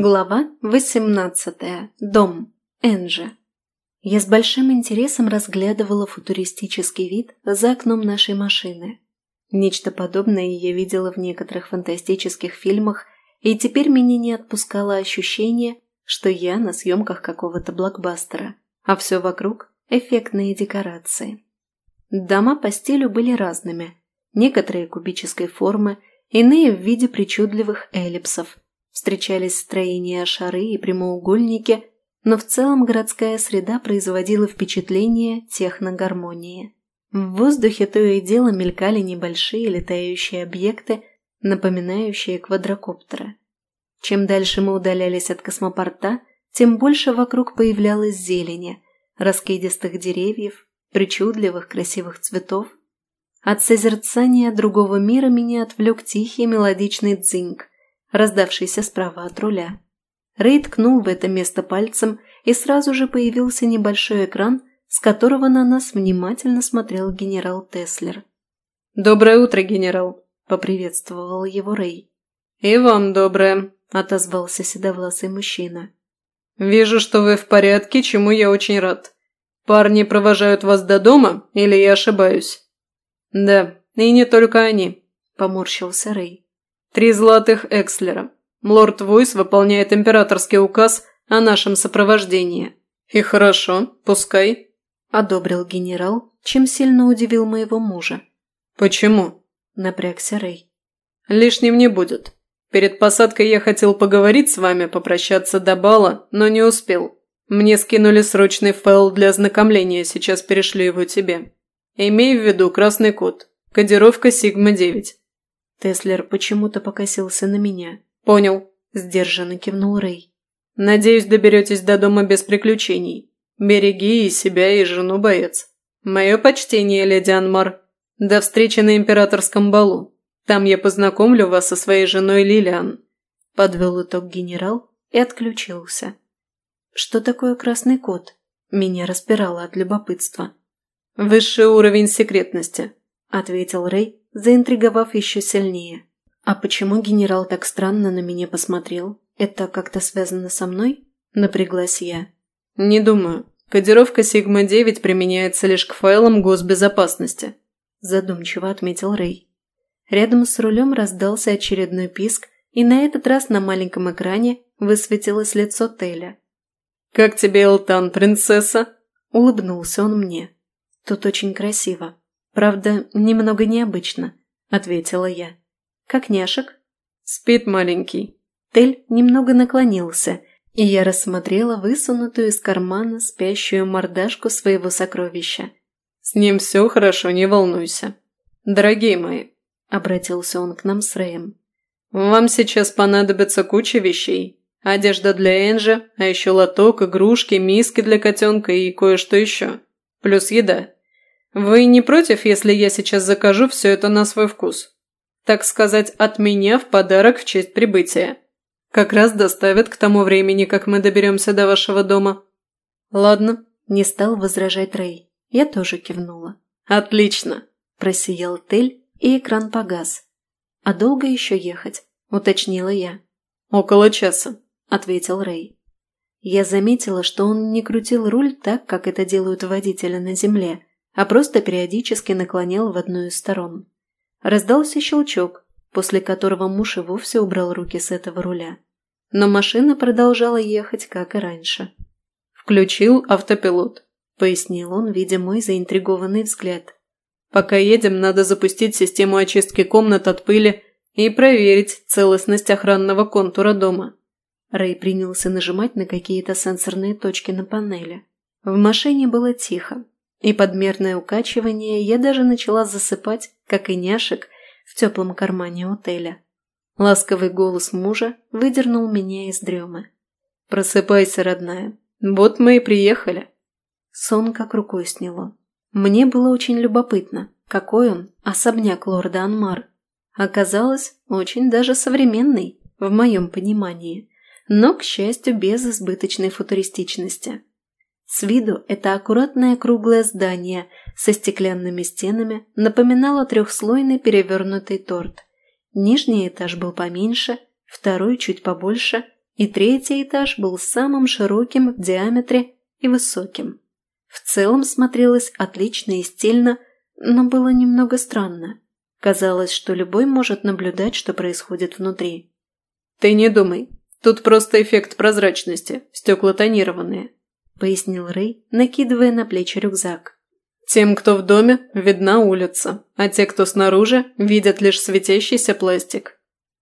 Глава 18. Дом. Энджи. Я с большим интересом разглядывала футуристический вид за окном нашей машины. Нечто подобное я видела в некоторых фантастических фильмах, и теперь меня не отпускало ощущение, что я на съемках какого-то блокбастера, а все вокруг – эффектные декорации. Дома по стилю были разными, некоторые кубической формы, иные в виде причудливых эллипсов – Встречались строения шары и прямоугольники, но в целом городская среда производила впечатление техногармонии. В воздухе то и дело мелькали небольшие летающие объекты, напоминающие квадрокоптеры. Чем дальше мы удалялись от космопорта, тем больше вокруг появлялось зелени, раскидистых деревьев, причудливых красивых цветов. От созерцания другого мира меня отвлек тихий мелодичный дзинг, раздавшийся справа от руля. Рэй ткнул в это место пальцем, и сразу же появился небольшой экран, с которого на нас внимательно смотрел генерал Теслер. «Доброе утро, генерал!» – поприветствовал его Рэй. «И вам доброе!» – отозвался седовласый мужчина. «Вижу, что вы в порядке, чему я очень рад. Парни провожают вас до дома, или я ошибаюсь?» «Да, и не только они», – поморщился Рэй. Три золотых экслера. Лорд Войс выполняет императорский указ о нашем сопровождении. И хорошо, пускай. Одобрил генерал, чем сильно удивил моего мужа. Почему? Напрягся Рэй. Лишним не будет. Перед посадкой я хотел поговорить с вами, попрощаться до бала, но не успел. Мне скинули срочный файл для ознакомления, сейчас перешлю его тебе. Имей в виду красный код. Кодировка Сигма-9. Теслер почему-то покосился на меня. «Понял», – сдержанно кивнул Рэй. «Надеюсь, доберетесь до дома без приключений. Береги и себя, и жену, боец. Мое почтение, леди Анмар. До встречи на императорском балу. Там я познакомлю вас со своей женой Лилиан». Подвел итог генерал и отключился. «Что такое красный код?» Меня распирало от любопытства. «Высший уровень секретности», – ответил Рэй, заинтриговав еще сильнее. «А почему генерал так странно на меня посмотрел? Это как-то связано со мной?» – напряглась я. «Не думаю. Кодировка Сигма-9 применяется лишь к файлам госбезопасности», – задумчиво отметил Рэй. Рядом с рулем раздался очередной писк, и на этот раз на маленьком экране высветилось лицо Теля. «Как тебе, Элтан, принцесса?» – улыбнулся он мне. «Тут очень красиво», «Правда, немного необычно», – ответила я. «Как няшек?» «Спит маленький». Тель немного наклонился, и я рассмотрела высунутую из кармана спящую мордашку своего сокровища. «С ним все хорошо, не волнуйся. Дорогие мои», – обратился он к нам с Рэем. «Вам сейчас понадобится куча вещей. Одежда для Энжи, а еще лоток, игрушки, миски для котенка и кое-что еще. Плюс еда. Вы не против, если я сейчас закажу все это на свой вкус? Так сказать, от меня в подарок в честь прибытия. Как раз доставят к тому времени, как мы доберемся до вашего дома. Ладно, не стал возражать Рэй. Я тоже кивнула. Отлично, просиял Тель, и экран погас. А долго еще ехать? уточнила я. Около часа, ответил Рэй. Я заметила, что он не крутил руль так, как это делают водители на земле, а просто периодически наклонял в одну из сторон. Раздался щелчок, после которого муж и вовсе убрал руки с этого руля. Но машина продолжала ехать, как и раньше. «Включил автопилот», – пояснил он, видя мой заинтригованный взгляд. «Пока едем, надо запустить систему очистки комнат от пыли и проверить целостность охранного контура дома». Рэй принялся нажимать на какие-то сенсорные точки на панели. В машине было тихо, и подмерное укачивание я даже начала засыпать, как и няшек, в теплом кармане отеля. Ласковый голос мужа выдернул меня из дремы. «Просыпайся, родная. Вот мы и приехали». Сон как рукой сняло. Мне было очень любопытно, какой он, особняк лорда Анмар. Оказалось, очень даже современный, в моем понимании, но, к счастью, без избыточной футуристичности. С виду это аккуратное круглое здание со стеклянными стенами напоминало трехслойный перевернутый торт. Нижний этаж был поменьше, второй чуть побольше, и третий этаж был самым широким в диаметре и высоким. В целом смотрелось отлично и стильно, но было немного странно. Казалось, что любой может наблюдать, что происходит внутри. «Ты не думай, тут просто эффект прозрачности, стекла тонированные», – пояснил Рэй, накидывая на плечи рюкзак. «Тем, кто в доме, видна улица, а те, кто снаружи, видят лишь светящийся пластик».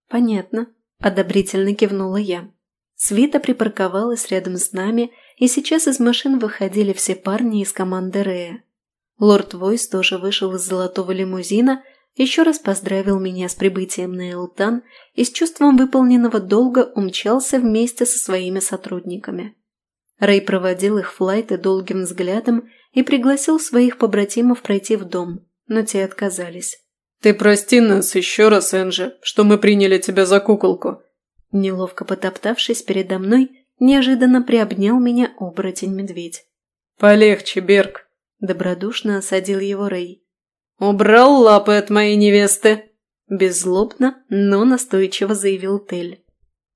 «Понятно», – одобрительно кивнула я. Свита припарковалась рядом с нами, и сейчас из машин выходили все парни из команды Рея. Лорд Войс тоже вышел из золотого лимузина, еще раз поздравил меня с прибытием на Элтан и с чувством выполненного долга умчался вместе со своими сотрудниками. Рэй проводил их флайты долгим взглядом и пригласил своих побратимов пройти в дом, но те отказались. «Ты прости нас еще раз, Энджи, что мы приняли тебя за куколку», Неловко потоптавшись передо мной, неожиданно приобнял меня оборотень-медведь. «Полегче, Берг!» – добродушно осадил его Рэй. «Убрал лапы от моей невесты!» – беззлобно, но настойчиво заявил Тель.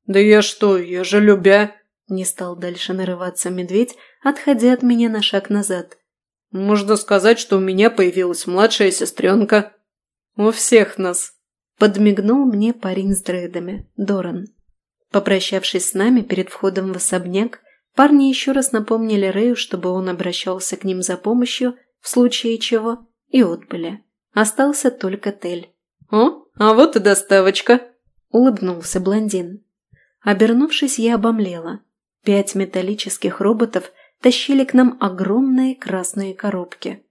«Да я что, я же любя!» – не стал дальше нарываться медведь, отходя от меня на шаг назад. «Можно сказать, что у меня появилась младшая сестренка. У всех нас!» – подмигнул мне парень с дредами, Доран. Попрощавшись с нами перед входом в особняк, парни еще раз напомнили Рэю, чтобы он обращался к ним за помощью, в случае чего, и отбыли. Остался только Тель. «О, а вот и доставочка!» – улыбнулся блондин. Обернувшись, я обомлела. Пять металлических роботов тащили к нам огромные красные коробки.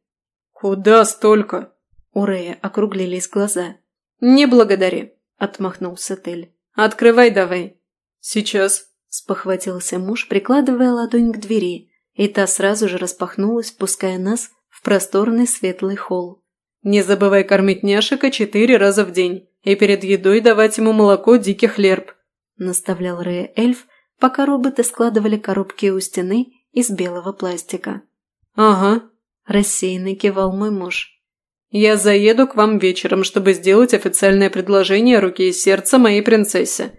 «Куда столько?» У Рэя округлились глаза. «Не благодари», – отмахнулся Тель. «Открывай давай». «Сейчас», – спохватился муж, прикладывая ладонь к двери, и та сразу же распахнулась, пуская нас в просторный светлый холл. «Не забывай кормить няшика четыре раза в день и перед едой давать ему молоко диких лерб», – наставлял Рея эльф, пока роботы складывали коробки у стены из белого пластика. «Ага», – рассеянно кивал мой муж. «Я заеду к вам вечером, чтобы сделать официальное предложение руки и сердца моей принцессе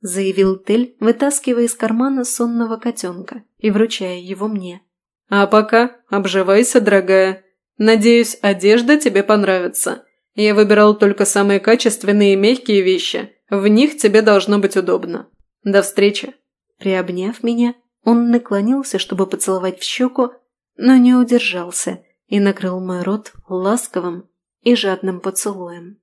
заявил Тель, вытаскивая из кармана сонного котенка и вручая его мне. «А пока обживайся, дорогая. Надеюсь, одежда тебе понравится. Я выбирал только самые качественные и мягкие вещи. В них тебе должно быть удобно. До встречи!» Приобняв меня, он наклонился, чтобы поцеловать в щеку, но не удержался и накрыл мой рот ласковым и жадным поцелуем.